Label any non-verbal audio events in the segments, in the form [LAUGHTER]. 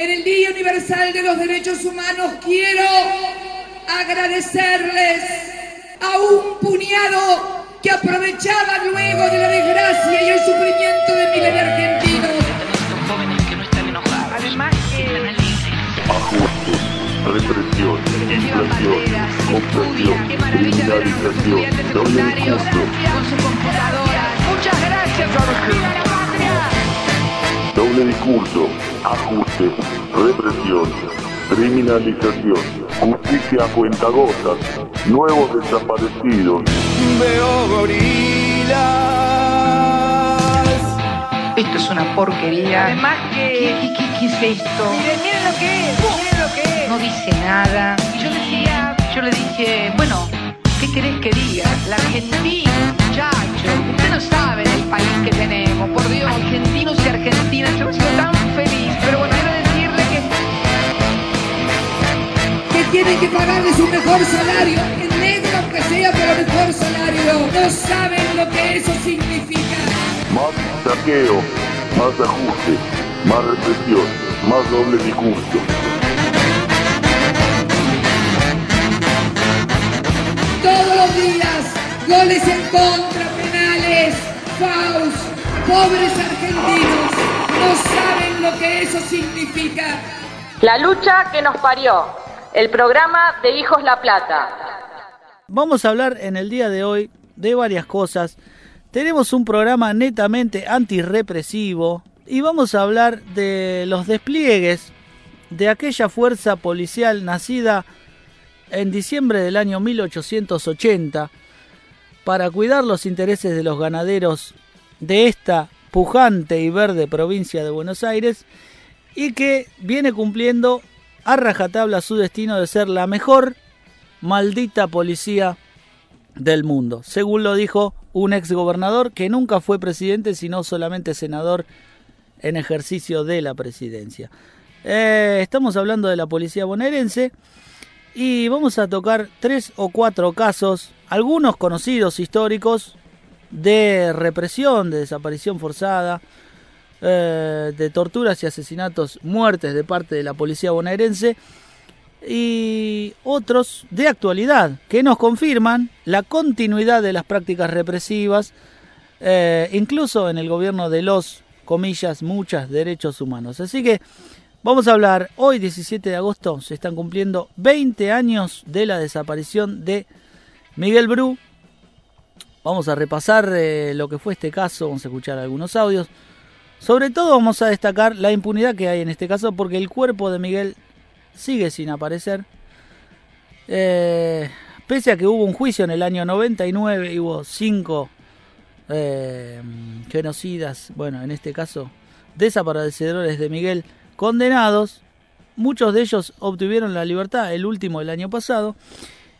En el Día Universal de los Derechos Humanos quiero agradecerles a un puñado que aprovechaba luego de la desgracia y el sufrimiento de miles de argentinos. jóvenes que no están enojados. Además represión, inflación, opresión, qué maravilla ver a nuestros criminalización, estudiantes doble secundarios discurso, con computadoras. Muchas gracias, ¡Viva la patria! Doble discurso, ajustes, represión, criminalización, justicia a cuentagotas, nuevos desaparecidos, Veo gorilas. Esto es una porquería. Además ¿Qué, que... qué, qué, qué es esto? Miren, miren lo que es, miren lo que es. No dice nada. Y yo decía, yo le dije, bueno, ¿qué querés que diga? La Argentina, muchacho. Usted no sabe país que tenemos, por Dios. Argentinos y argentinas, yo me siento tan feliz. Pero bueno, quiero decirle que que tienen que pagarles un mejor salario, en negro aunque sea, pero mejor salario. No saben lo que eso significa. más saqueo, más ajuste, más represión, más doble discurso. Todos los días, goles en contra, faus, pobres argentinos. No saben lo que eso significa. La lucha que nos parió. El programa de Hijos La Plata. Vamos a hablar en el día de hoy de varias cosas. Tenemos un programa netamente antirrepresivo y vamos a hablar de los despliegues de aquella fuerza policial nacida en diciembre del año 1880 para cuidar los intereses de los ganaderos de esta pujante y verde provincia de Buenos Aires y que viene cumpliendo a rajatabla su destino de ser la mejor maldita policía del mundo, según lo dijo un ex gobernador que nunca fue presidente sino solamente senador en ejercicio de la presidencia. Eh, estamos hablando de la policía bonaerense y vamos a tocar tres o cuatro casos, algunos conocidos históricos de represión, de desaparición forzada, eh, de torturas y asesinatos, muertes de parte de la policía bonaerense y otros de actualidad que nos confirman la continuidad de las prácticas represivas, eh, incluso en el gobierno de los, comillas, muchas derechos humanos. Así que vamos a hablar, hoy 17 de agosto se están cumpliendo 20 años de la desaparición de Miguel Bru. Vamos a repasar eh, lo que fue este caso, vamos a escuchar algunos audios. Sobre todo vamos a destacar la impunidad que hay en este caso porque el cuerpo de Miguel sigue sin aparecer. Eh, pese a que hubo un juicio en el año 99 y hubo cinco eh, genocidas, bueno, en este caso desaparecedores de Miguel condenados, muchos de ellos obtuvieron la libertad, el último el año pasado.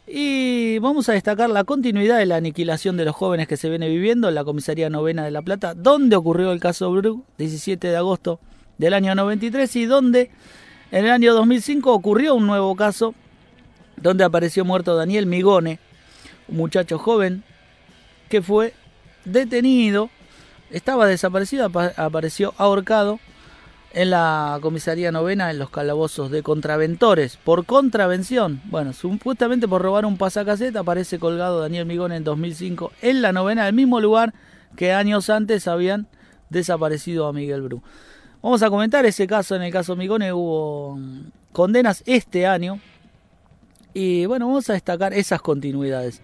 Y vamos a destacar la continuidad de la aniquilación de los jóvenes que se viene viviendo en la comisaría novena de La Plata, donde ocurrió el caso Bru, 17 de agosto del año 93, y donde en el año 2005 ocurrió un nuevo caso donde apareció muerto Daniel Migone, un muchacho joven que fue detenido, estaba desaparecido, apa- apareció ahorcado en la comisaría novena en los calabozos de contraventores por contravención. Bueno, supuestamente por robar un pasacaseta aparece colgado Daniel Migone en 2005 en la novena, el mismo lugar que años antes habían desaparecido a Miguel Bru. Vamos a comentar ese caso. En el caso Migone hubo mm, condenas este año. Y bueno, vamos a destacar esas continuidades.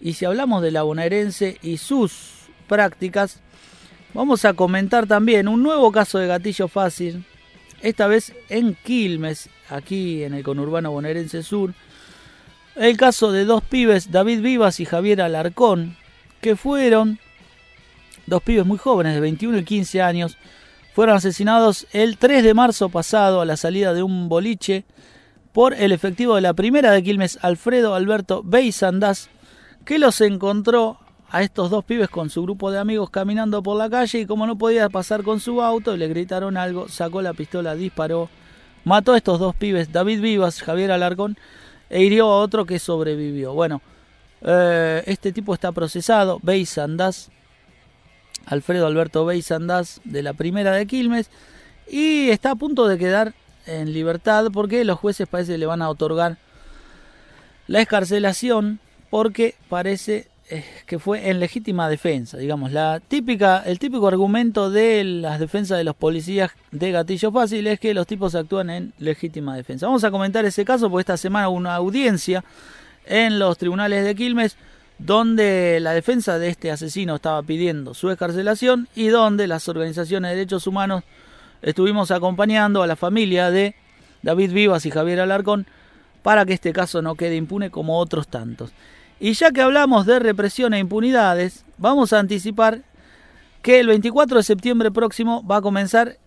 Y si hablamos de la bonaerense y sus prácticas, vamos a comentar también un nuevo caso de gatillo fácil. Esta vez en Quilmes, aquí en el conurbano bonaerense sur. El caso de dos pibes, David Vivas y Javier Alarcón, que fueron dos pibes muy jóvenes, de 21 y 15 años, fueron asesinados el 3 de marzo pasado a la salida de un boliche por el efectivo de la primera de Quilmes, Alfredo Alberto Beisandás, que los encontró a estos dos pibes con su grupo de amigos caminando por la calle y como no podía pasar con su auto le gritaron algo, sacó la pistola, disparó, mató a estos dos pibes, David Vivas, Javier Alarcón, e hirió a otro que sobrevivió. Bueno, eh, este tipo está procesado, Beisandás, Alfredo Alberto Beisandás, de la primera de Quilmes, y está a punto de quedar en libertad porque los jueces parece que le van a otorgar la escarcelación porque parece que fue en legítima defensa, digamos, la típica, el típico argumento de las defensas de los policías de gatillo fácil es que los tipos actúan en legítima defensa. Vamos a comentar ese caso porque esta semana hubo una audiencia en los tribunales de Quilmes donde la defensa de este asesino estaba pidiendo su escarcelación y donde las organizaciones de derechos humanos estuvimos acompañando a la familia de David Vivas y Javier Alarcón para que este caso no quede impune como otros tantos. Y ya que hablamos de represión e impunidades, vamos a anticipar que el 24 de septiembre próximo va a comenzar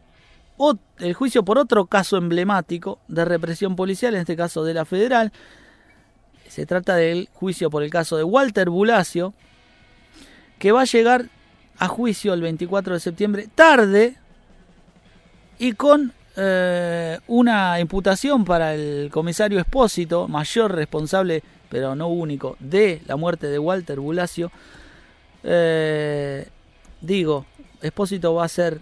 el juicio por otro caso emblemático de represión policial, en este caso de la federal. Se trata del juicio por el caso de Walter Bulacio, que va a llegar a juicio el 24 de septiembre tarde y con eh, una imputación para el comisario Espósito, mayor responsable, pero no único, de la muerte de Walter Bulacio. Eh, digo, Espósito va a ser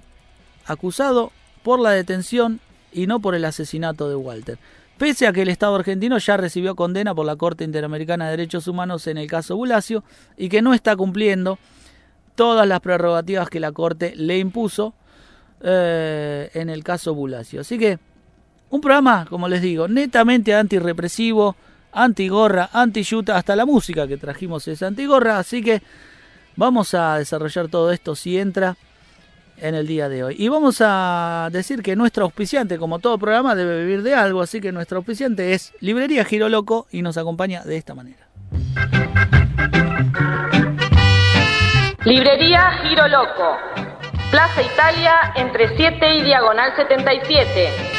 acusado por la detención y no por el asesinato de Walter. Pese a que el Estado argentino ya recibió condena por la Corte Interamericana de Derechos Humanos en el caso Bulacio y que no está cumpliendo todas las prerrogativas que la Corte le impuso eh, en el caso Bulacio. Así que un programa, como les digo, netamente antirrepresivo, antigorra, anti-yuta, hasta la música que trajimos es antigorra, así que vamos a desarrollar todo esto si entra en el día de hoy. Y vamos a decir que nuestro auspiciante, como todo programa, debe vivir de algo, así que nuestro auspiciante es Librería Giro Loco y nos acompaña de esta manera. Librería Giro Loco Plaza Italia entre 7 y Diagonal 77.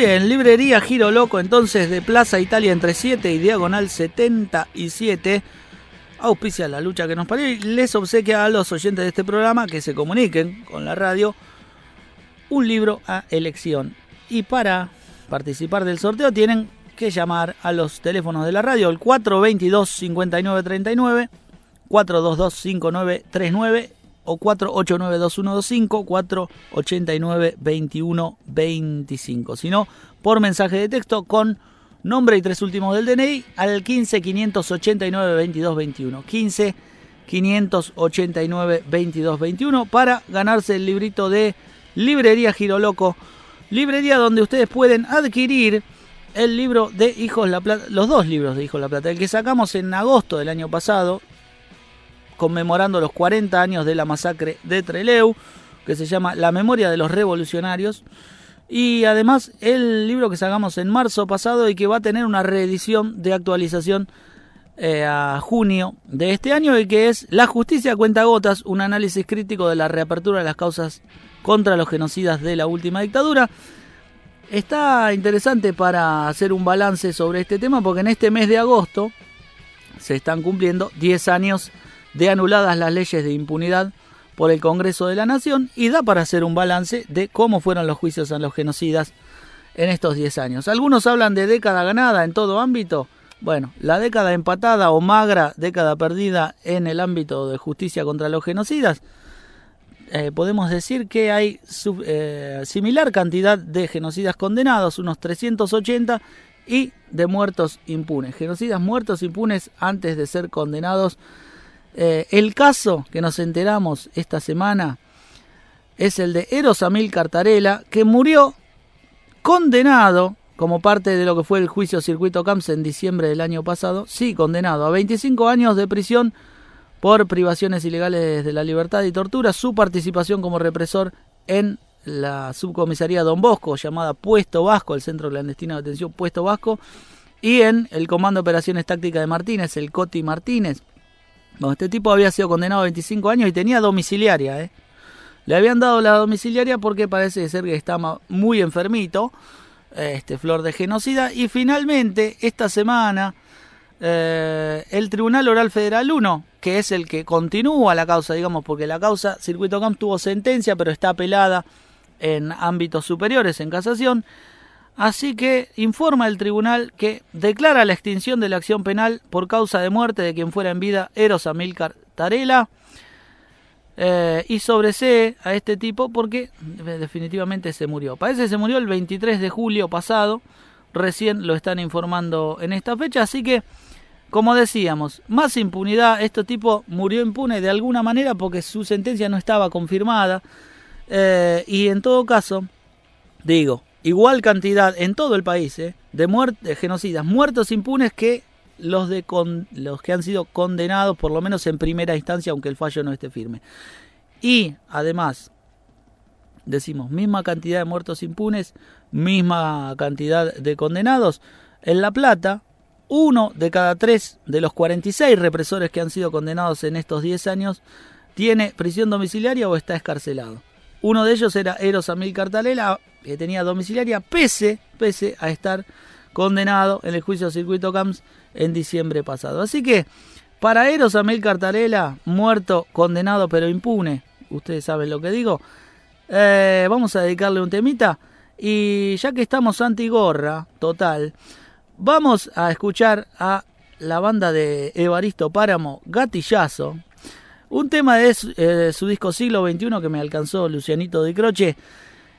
Bien, librería Giro Loco entonces de Plaza Italia entre 7 y Diagonal 77. Auspicia la lucha que nos parió y les obsequia a los oyentes de este programa que se comuniquen con la radio un libro a elección. Y para participar del sorteo tienen que llamar a los teléfonos de la radio, el 422-5939, 422-5939 o 489-2125, 489-2125. Si no, por mensaje de texto con nombre y tres últimos del DNI al 15 589 2221. 15 589 2221 para ganarse el librito de Librería Giroloco. Librería donde ustedes pueden adquirir el libro de Hijos La Plata, los dos libros de Hijos La Plata, el que sacamos en agosto del año pasado, conmemorando los 40 años de la masacre de Treleu, que se llama La memoria de los revolucionarios. Y además el libro que sacamos en marzo pasado y que va a tener una reedición de actualización eh, a junio de este año y que es La justicia cuenta gotas, un análisis crítico de la reapertura de las causas contra los genocidas de la última dictadura. Está interesante para hacer un balance sobre este tema porque en este mes de agosto se están cumpliendo 10 años de anuladas las leyes de impunidad por el Congreso de la Nación y da para hacer un balance de cómo fueron los juicios a los genocidas en estos 10 años. Algunos hablan de década ganada en todo ámbito. Bueno, la década empatada o magra, década perdida en el ámbito de justicia contra los genocidas, eh, podemos decir que hay eh, similar cantidad de genocidas condenados, unos 380, y de muertos impunes. Genocidas muertos impunes antes de ser condenados eh, el caso que nos enteramos esta semana es el de Eros Amil Cartarela, que murió condenado como parte de lo que fue el juicio Circuito Camps en diciembre del año pasado, sí, condenado. A 25 años de prisión por privaciones ilegales de la libertad y tortura, su participación como represor en la subcomisaría Don Bosco, llamada Puesto Vasco, el centro clandestino de detención Puesto Vasco, y en el Comando de Operaciones Tácticas de Martínez, el COTI Martínez, Bueno, este tipo había sido condenado a 25 años y tenía domiciliaria, ¿eh? Le habían dado la domiciliaria porque parece ser que estaba muy enfermito, este Flor de Genocida, y finalmente esta semana eh, el Tribunal Oral Federal 1, que es el que continúa la causa, digamos, porque la causa Circuito Camp tuvo sentencia, pero está apelada en ámbitos superiores, en casación, Así que informa el tribunal que declara la extinción de la acción penal por causa de muerte de quien fuera en vida Eros Amilcar Tarela. Eh, y sobresee a este tipo porque definitivamente se murió. Parece que se murió el 23 de julio pasado, recién lo están informando en esta fecha, así que como decíamos, más impunidad, este tipo murió impune de alguna manera porque su sentencia no estaba confirmada. Eh, y en todo caso, digo, igual cantidad en todo el país ¿eh? de, muertes, genocidas, muertos impunes que los, de los que han sido condenados, por lo menos en primera instancia, aunque el fallo no esté firme. Y además, decimos, misma cantidad de muertos impunes, misma cantidad de condenados. En La Plata, uno de cada tres de los 46 represores que han sido condenados en estos 10 años tiene prisión domiciliaria o está escarcelado. Uno de ellos era Eros Amil Cartalela, que tenía domiciliaria, pese, pese a estar condenado en el juicio Circuito Camps en diciembre pasado. Así que, para Eros Amil Cartalela, muerto, condenado pero impune, ustedes saben lo que digo, eh, vamos a dedicarle un temita. Y ya que estamos anti-gorra, total, vamos a escuchar a la banda de Evaristo Páramo, Gatillazo, un tema de eh, su disco Siglo XXI que me alcanzó Lucianito de Croche.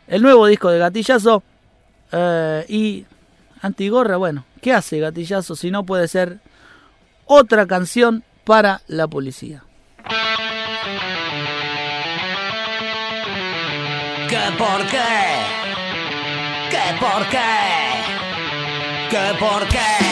El nuevo disco de Gatillazo. Eh, y Antigorra, bueno, ¿qué hace Gatillazo si no puede ser otra canción para la policía? ¿Qué por qué? ¿Qué por qué? ¿Qué por qué?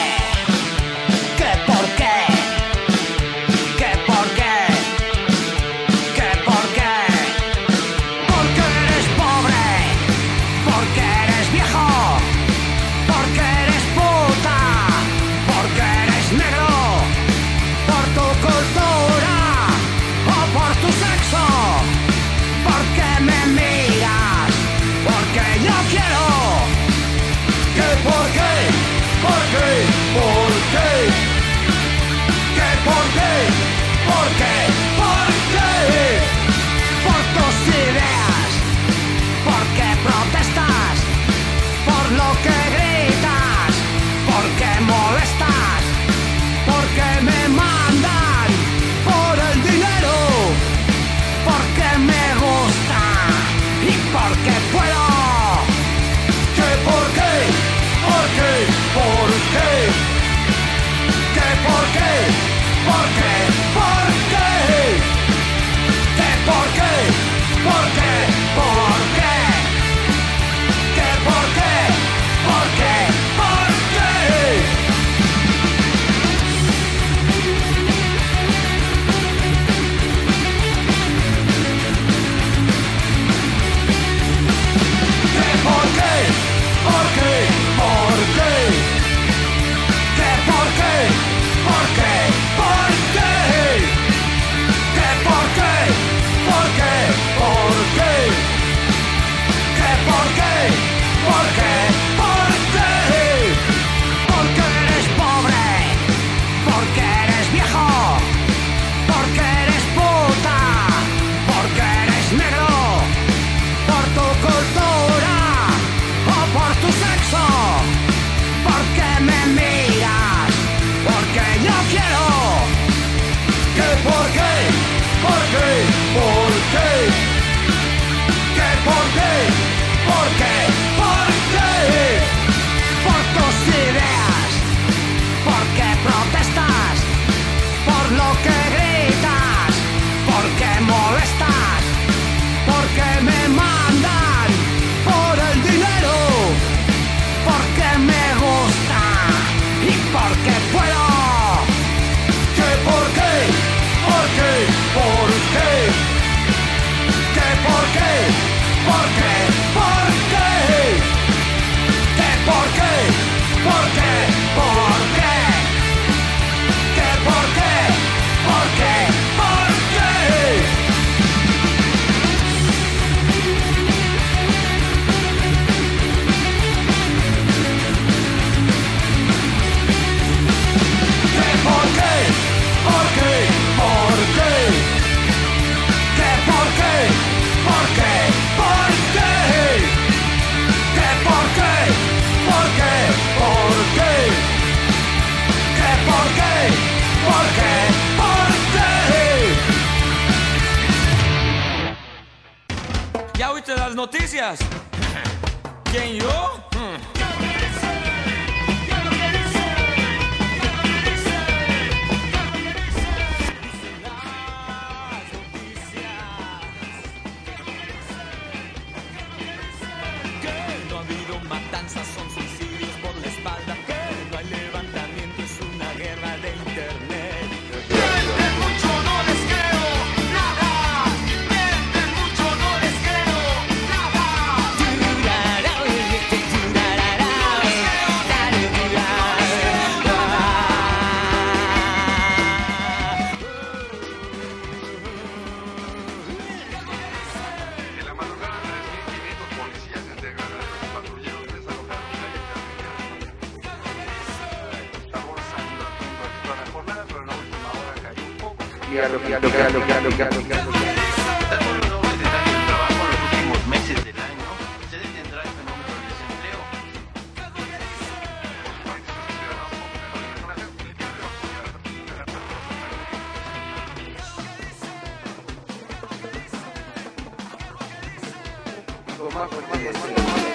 Noticias? ¿Quién yo? En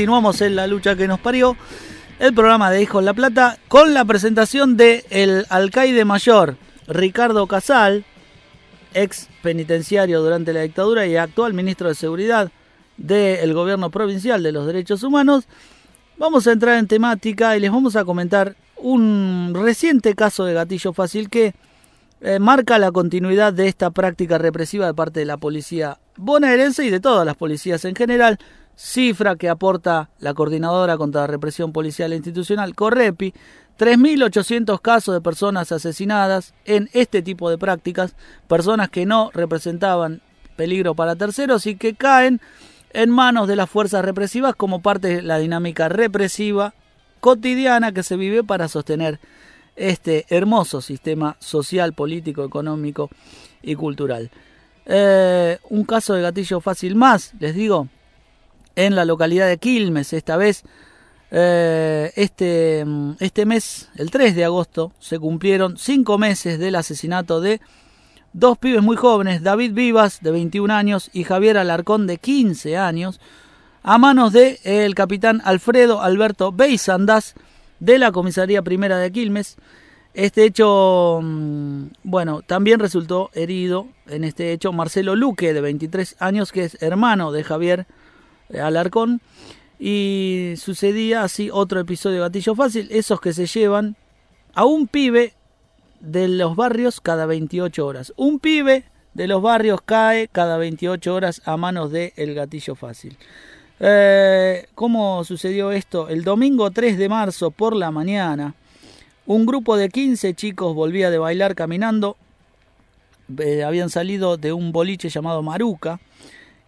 Continuamos en la lucha que nos parió. El programa de Hijos La Plata con la presentación de el alcaide mayor Ricardo Casal, ex penitenciario durante la dictadura y actual ministro de Seguridad del gobierno provincial de los derechos humanos. Vamos a entrar en temática y les vamos a comentar un reciente caso de gatillo fácil que eh, marca la continuidad de esta práctica represiva de parte de la policía bonaerense y de todas las policías en general, cifra que aporta la Coordinadora contra la Represión Policial e Institucional, Correpi, 3.800 casos de personas asesinadas en este tipo de prácticas, personas que no representaban peligro para terceros y que caen en manos de las fuerzas represivas como parte de la dinámica represiva cotidiana que se vive para sostener este hermoso sistema social, político, económico y cultural. Eh, un caso de gatillo fácil más, les digo, en la localidad de Quilmes, esta vez, eh, este, este mes, el 3 de agosto, se cumplieron cinco meses del asesinato de dos pibes muy jóvenes, David Vivas, de 21 años, y Javier Alarcón, de 15 años, a manos del el capitán Alfredo Alberto Beisandas, de la Comisaría Primera de Quilmes. Este hecho, mm, bueno, también resultó herido en este hecho Marcelo Luque, de 23 años, que es hermano de Javier Alarcón. Y sucedía así otro episodio de gatillo fácil, esos que se llevan a un pibe de los barrios cada 28 horas. Un pibe de los barrios cae cada 28 horas a manos del el gatillo fácil. Eh, ¿Cómo sucedió esto? El domingo 3 de marzo por la mañana, un grupo de 15 chicos volvía de bailar caminando. Eh, habían salido de un boliche llamado Maruca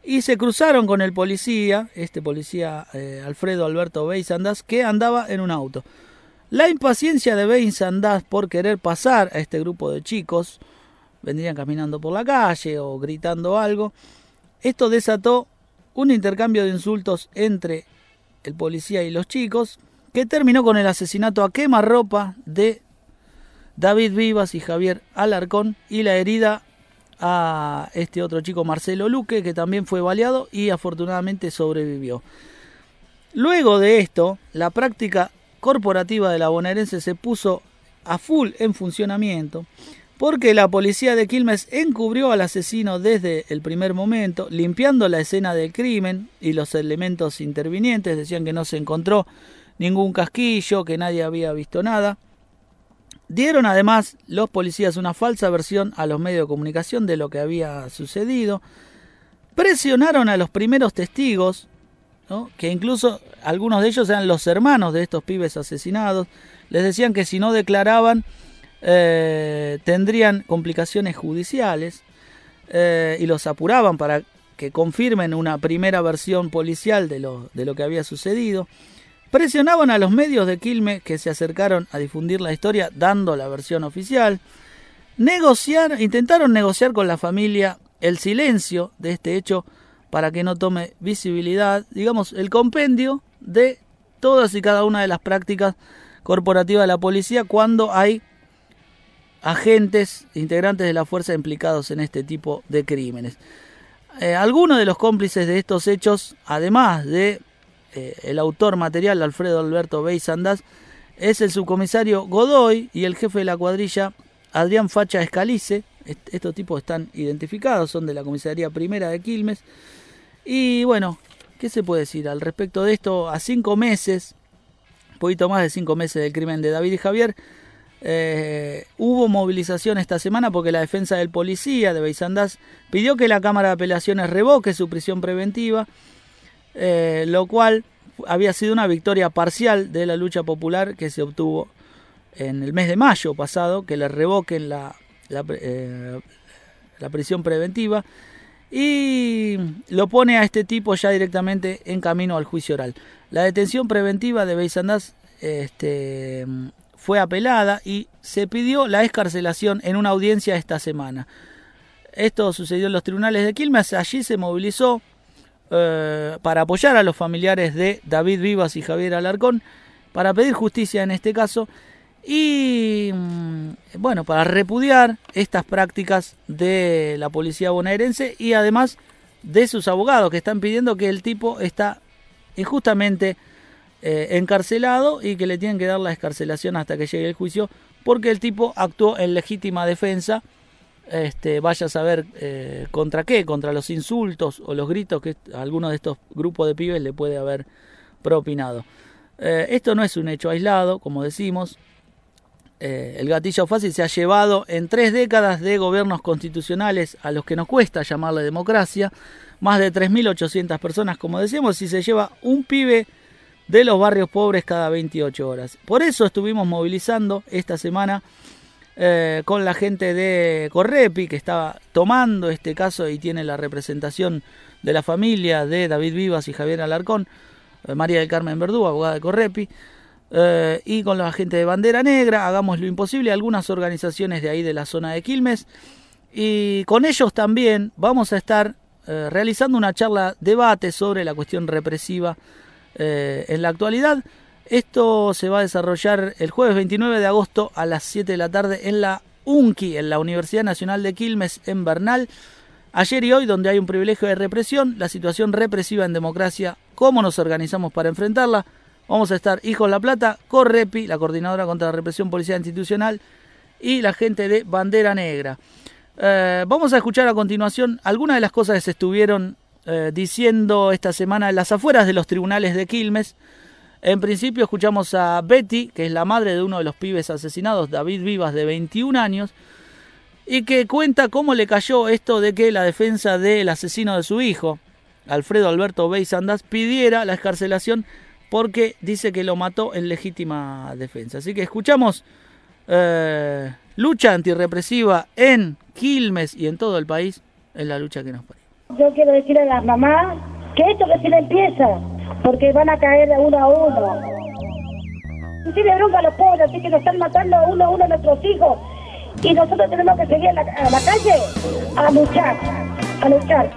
y se cruzaron con el policía, este policía eh, Alfredo Alberto Beisandas, que andaba en un auto. La impaciencia de Beisandas por querer pasar a este grupo de chicos, vendrían caminando por la calle o gritando algo, esto desató un intercambio de insultos entre el policía y los chicos, que terminó con el asesinato a quemarropa de David Vivas y Javier Alarcón y la herida a este otro chico Marcelo Luque, que también fue baleado y afortunadamente sobrevivió. Luego de esto, la práctica corporativa de la bonaerense se puso a full en funcionamiento porque la policía de Quilmes encubrió al asesino desde el primer momento, limpiando la escena del crimen y los elementos intervinientes, decían que no se encontró ningún casquillo, que nadie había visto nada. Dieron además los policías una falsa versión a los medios de comunicación de lo que había sucedido. Presionaron a los primeros testigos, que incluso algunos de ellos eran los hermanos de estos pibes asesinados. Les decían que si no declaraban eh, tendrían complicaciones judiciales eh, y los apuraban para que confirmen una primera versión policial de lo, de lo que había sucedido. Presionaban a los medios de Quilmes que se acercaron a difundir la historia dando la versión oficial. Intentaron negociar con la familia el silencio de este hecho para que no tome visibilidad, digamos, el compendio de todas y cada una de las prácticas corporativas de la policía cuando hay agentes integrantes de la fuerza implicados en este tipo de crímenes. Eh, algunos de los cómplices de estos hechos, además de eh, el autor material Alfredo Alberto Beisandas, es el subcomisario Godoy y el jefe de la cuadrilla Adrián Facha Escalice. estos tipos están identificados, son de la comisaría primera de Quilmes. Y bueno, ¿qué se puede decir al respecto de esto? A cinco meses, un poquito más de cinco meses del crimen de David y Javier, eh, hubo movilización esta semana porque la defensa del policía de Beisandás pidió que la Cámara de Apelaciones revoque su prisión preventiva, eh, lo cual había sido una victoria parcial de la lucha popular que se obtuvo en el mes de mayo pasado, que le revoquen la, la, eh, la prisión preventiva y lo pone a este tipo ya directamente en camino al juicio oral. La detención preventiva de Beisandás este, fue apelada y se pidió la escarcelación en una audiencia esta semana. Esto sucedió en los tribunales de Quilmes, allí se movilizó eh, para apoyar a los familiares de David Vivas y Javier Alarcón, para pedir justicia en este caso y mm, bueno, para repudiar estas prácticas de la policía bonaerense y además de sus abogados que están pidiendo que el tipo está injustamente eh, encarcelado y que le tienen que dar la escarcelación hasta que llegue el juicio porque el tipo actuó en legítima defensa. Este, vaya a saber eh, contra qué, contra los insultos o los gritos que alguno de estos grupos de pibes le puede haber propinado. Eh, esto no es un hecho aislado, como decimos. el gatillo fácil se ha llevado en tres décadas de gobiernos constitucionales a los que nos cuesta llamarle democracia. Más de 3.800 personas, como decíamos, y se lleva un pibe de los barrios pobres cada 28 horas. Por eso estuvimos movilizando esta semana eh, con la gente de Correpi, que estaba tomando este caso y tiene la representación de la familia de David Vivas y Javier Alarcón, eh, María del Carmen Verdú, abogada de Correpi, eh, y con la gente de Bandera Negra, hagamos lo imposible, algunas organizaciones de ahí de la zona de Quilmes, y con ellos también vamos a estar realizando una charla debate sobre la cuestión represiva en la actualidad. Esto se va a desarrollar el jueves 29 de agosto a las 7 de la tarde en la UNCI, en la Universidad Nacional de Quilmes, en Bernal. Ayer y hoy, donde hay un privilegio de represión, la situación represiva en democracia, cómo nos organizamos para enfrentarla. Vamos a estar Hijos La Plata, Correpi, la coordinadora contra la represión policial institucional, y la gente de Bandera Negra. Eh, vamos a escuchar a continuación algunas de las cosas que se estuvieron eh, diciendo esta semana en las afueras de los tribunales de Quilmes. En principio escuchamos a Betty, que es la madre de uno de los pibes asesinados, David Vivas, de 21 años, y que cuenta cómo le cayó esto de que la defensa del asesino de su hijo, Alfredo Alberto Beisandas, pidiera la escarcelación porque dice que lo mató en legítima defensa. Así que escuchamos eh, lucha antirrepresiva en Quilmes y en todo el país, en la lucha que nos parece. Yo quiero decirle a las mamás que esto recién empieza, porque van a caer uno a uno. Le bronca a los pobres, así que nos están matando a uno a uno a nuestros hijos. Y nosotros tenemos que seguir a la, calle a luchar, a luchar.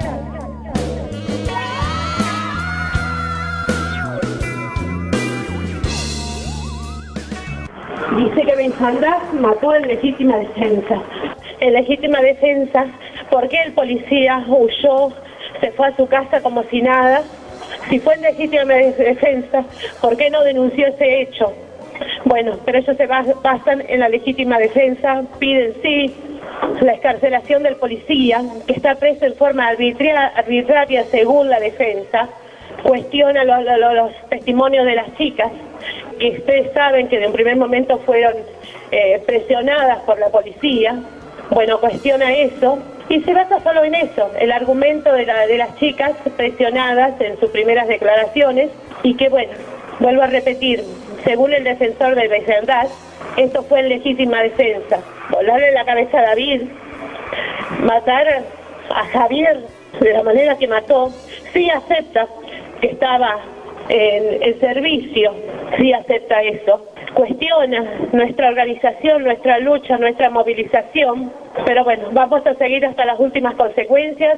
Dice que Benzandás mató en legítima defensa. En legítima defensa ¿Por qué el policía huyó, se fue a su casa como si nada? Si fue en legítima defensa, ¿por qué no denunció ese hecho? Bueno, pero ellos se basan en la legítima defensa, piden sí la escarcelación del policía, que está preso en forma arbitraria según la defensa, cuestiona los, testimonios de las chicas, que ustedes saben que en un primer momento fueron eh, presionadas por la policía. Bueno, cuestiona eso y se basa solo en eso, el argumento de, la- de las chicas presionadas en sus primeras declaraciones y que, bueno, vuelvo a repetir, según el defensor de vecindad, esto fue en legítima defensa. Volarle la cabeza a David, matar a Javier de la manera que mató, sí acepta que estaba en el servicio, sí acepta eso. Cuestiona nuestra organización, nuestra lucha, nuestra movilización, pero bueno, vamos a seguir hasta las últimas consecuencias.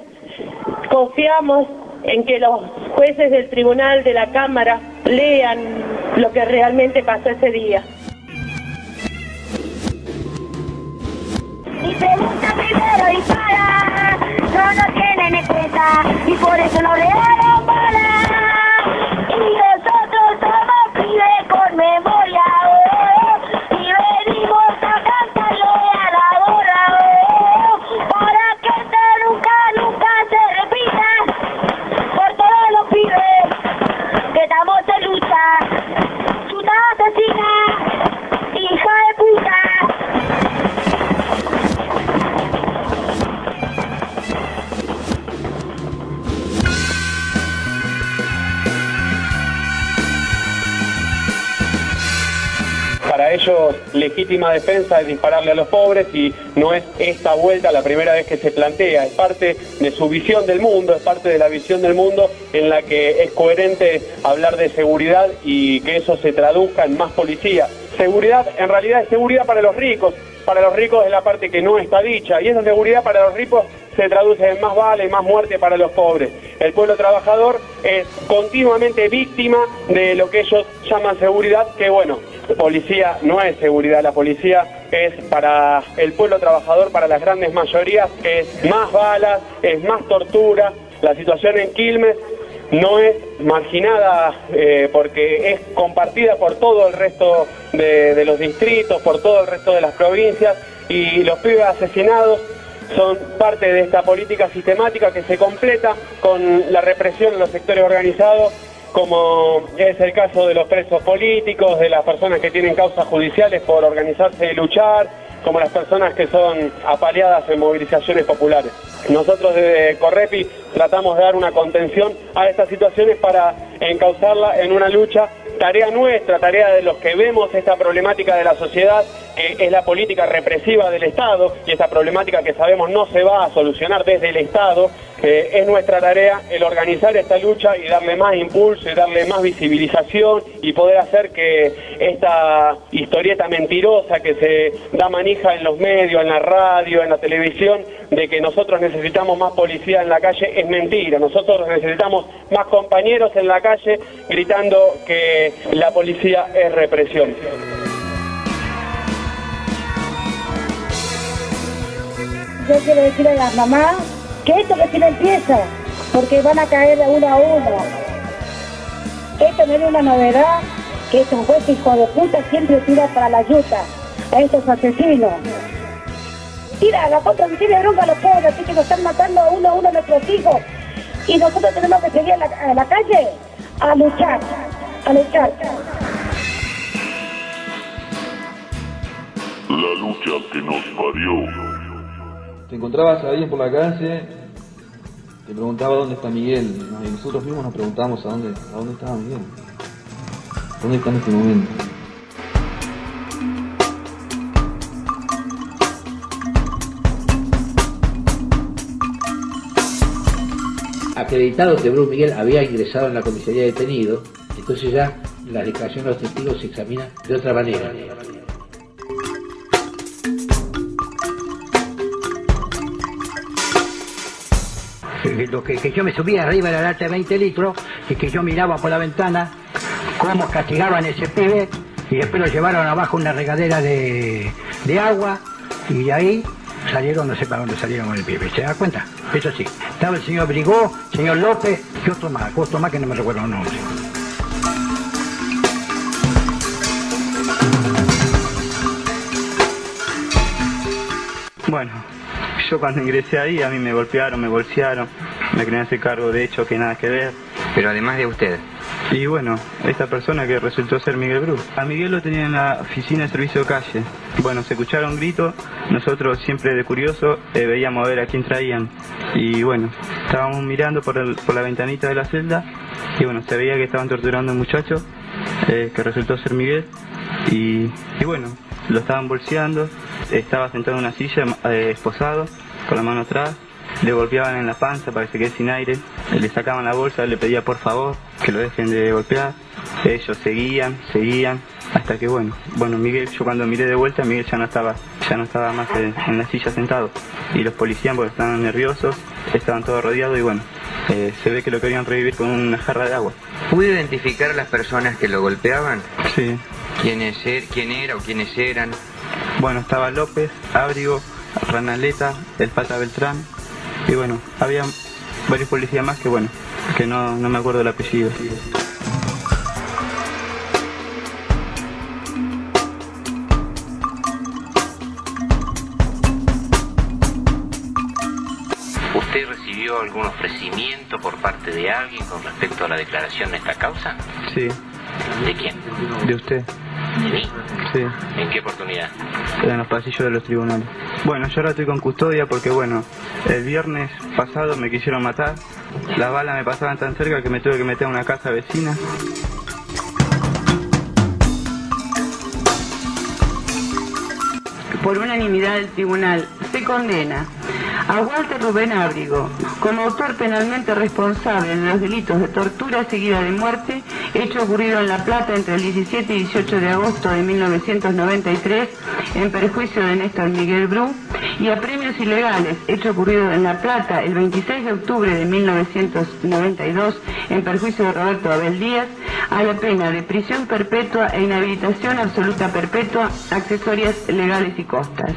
Confiamos en que los jueces del tribunal de la Cámara lean lo que realmente pasó ese día. Y pregunta primero y para, no nos tienen y por eso balas. Y legítima defensa es dispararle a los pobres y no es esta vuelta la primera vez que se plantea. Es parte de su visión del mundo, es parte de la visión del mundo en la que es coherente hablar de seguridad y que eso se traduzca en más policía. Seguridad en realidad es seguridad para los ricos. Para los ricos es la parte que no está dicha y esa seguridad para los ricos se traduce en más bala y más muerte para los pobres. El pueblo trabajador es continuamente víctima de lo que ellos llaman seguridad, que bueno, policía no es seguridad, la policía es para el pueblo trabajador, para las grandes mayorías, es más balas, es más tortura. La situación en Quilmes no es marginada eh, porque es compartida por todo el resto de, de los distritos, por todo el resto de las provincias y los pibes asesinados son parte de esta política sistemática que se completa con la represión en los sectores organizados, como es el caso de los presos políticos, de las personas que tienen causas judiciales por organizarse y luchar, como las personas que son apaleadas en movilizaciones populares. Nosotros desde Correpi tratamos de dar una contención a estas situaciones para encauzarla en una lucha, tarea nuestra, tarea de los que vemos esta problemática de la sociedad, que es la política represiva del Estado, y esta problemática que sabemos no se va a solucionar desde el Estado, eh, es nuestra tarea el organizar esta lucha y darle más impulso y darle más visibilización y poder hacer que esta historieta mentirosa que se da manija en los medios, en la radio, en la televisión, de que nosotros necesitamos más policía en la calle, es mentira. Nosotros necesitamos más compañeros en la calle gritando que la policía es represión. Yo quiero decirle a las mamás que esto recién empieza, porque van a caer de uno a uno. Esto no es una novedad, que estos jueces hijos de puta siempre tiran para la yuta a estos asesinos. Tira la contra tiene bronca a los pobres, así que nos están matando a uno a uno nuestros hijos. Y nosotros tenemos que seguir a a la calle a luchar, a luchar. La lucha que nos parió. Te encontrabas a alguien por la calle, te preguntaba dónde está Miguel, y nosotros mismos nos preguntábamos a dónde, a dónde estaba Miguel. ¿Dónde está en este momento? acreditado que Bruce Miguel había ingresado en la comisaría de detenido, entonces ya la declaración de los testigos se examina de otra manera. Lo que, que yo me subía arriba de la lata de 20 litros y que yo miraba por la ventana cómo castigaban ese pibe y después lo llevaron abajo una regadera de, de agua y ahí salieron, no sé para dónde salieron el pibe, ¿se da cuenta? Eso sí, estaba el señor Brigó, señor López y otro más, otro más que no me recuerdo los nombres. Bueno, yo cuando ingresé ahí a mí me golpearon, me bolsearon, me querían hacer cargo de hechos que nada que ver. Pero además de usted. Y bueno, esta persona que resultó ser Miguel Bru. A Miguel lo tenía en la oficina de servicio de calle. Bueno, se escucharon gritos, nosotros siempre de curioso eh, veíamos a ver a quién traían. Y bueno, estábamos mirando por, el- por la ventanita de la celda y bueno, se veía que estaban torturando a un muchacho eh, que resultó ser Miguel. Y, y bueno, lo estaban bolseando, estaba sentado en una silla, eh, esposado, con la mano atrás, le golpeaban en la panza para que se quede sin aire, le sacaban la bolsa, le pedía por favor que lo dejen de golpear, ellos seguían, seguían, hasta que bueno, bueno Miguel, yo cuando miré de vuelta, Miguel ya no estaba, ya no estaba más en la silla sentado, y los policías porque estaban nerviosos, estaban todos rodeados y bueno, eh, se ve que lo querían revivir con una jarra de agua. ¿Pudo identificar las personas que lo golpeaban? Sí. ¿Quiénes er- ¿Quién era o quiénes eran? Bueno, estaba López, Ábrigo, Ranaleta, el Pata Beltrán, y bueno, había varios policías más que bueno, que no, no me acuerdo el apellido. ¿Usted recibió algún ofrecimiento por parte de alguien con respecto a la declaración de esta causa? Sí, ¿De quién? de usted, Sí, ¿En qué oportunidad? en los pasillos de los tribunales. Bueno, yo ahora estoy con custodia porque bueno, el viernes pasado me quisieron matar, las balas me pasaban tan cerca que me tuve que meter a una casa vecina. por unanimidad del tribunal, se condena a Walter Rubén Ábrigo como autor penalmente responsable de los delitos de tortura seguida de muerte, hecho ocurrido en La Plata entre el 17 y 18 de agosto de 1993, en perjuicio de Néstor Miguel Bru, y a ilegales, hecho ocurrido en La Plata el 26 de octubre de 1992, en perjuicio de Roberto Abel Díaz, a la pena de prisión perpetua e inhabilitación absoluta perpetua, accesorias legales y costas.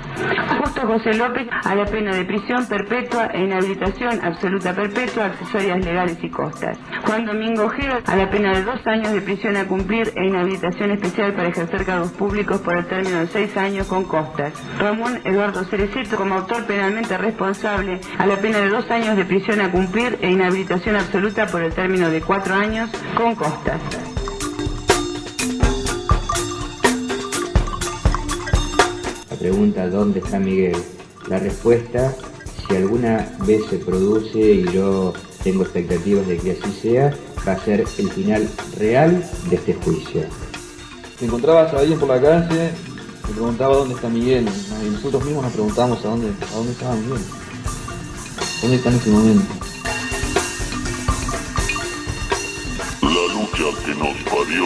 Justo José López a la pena de prisión perpetua e inhabilitación absoluta perpetua, accesorias legales y costas. Juan Domingo Ojero a la pena de dos años de prisión a cumplir e inhabilitación especial para ejercer cargos públicos por el término de seis años con costas. Ramón Eduardo Cereceto como autor penalmente responsable a la pena de dos años de prisión a cumplir e inhabilitación absoluta por el término de cuatro años con costas. La pregunta ¿dónde está Miguel? La respuesta, si alguna vez se produce y yo tengo expectativas de que así sea, va a ser el final real de este juicio. Si encontrabas a alguien por la calle, te preguntaba dónde está Miguel. Y nosotros mismos nos preguntábamos a dónde, a dónde estaba Miguel. ¿Dónde está en ese momento? La lucha que nos parió.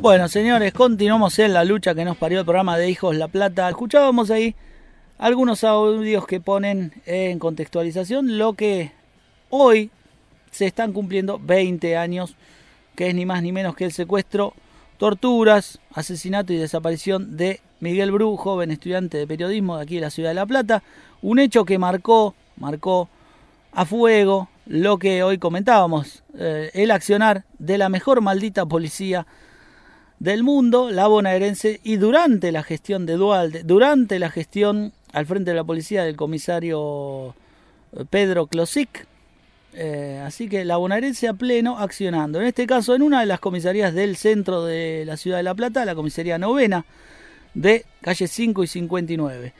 Bueno, señores, continuamos en la lucha que nos parió el programa de Hijos La Plata. Escuchábamos ahí algunos audios que ponen en contextualización lo que hoy se están cumpliendo 20 años, que es ni más ni menos que el secuestro, torturas, asesinato y desaparición de Miguel Bru, joven estudiante de periodismo de aquí de la ciudad de La Plata. Un hecho que marcó, marcó a fuego lo que hoy comentábamos, eh, el accionar de la mejor maldita policía del mundo, la bonaerense, y durante la gestión de Dualde, durante la gestión al frente de la policía del comisario eh, Pedro Klosik, eh, así que la bonaerense a pleno accionando. En este caso, en una de las comisarías del centro de la ciudad de La Plata, la comisaría novena de calle 5 y 59.